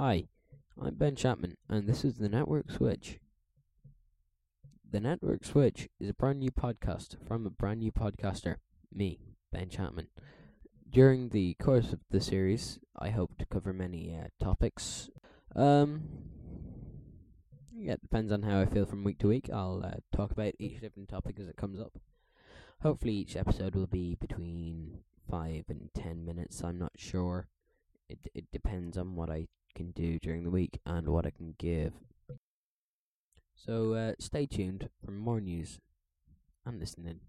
Hi, I'm Ben Chapman, and this is the Network Switch. The Network Switch is a brand new podcast from a brand new podcaster, me, Ben Chapman. During the course of the series, I hope to cover many uh, topics. Um, yeah, it depends on how I feel from week to week. I'll uh, talk about each different topic as it comes up. Hopefully, each episode will be between five and ten minutes. I'm not sure. It it depends on what I can do during the week and what I can give. So uh, stay tuned for more news and listening.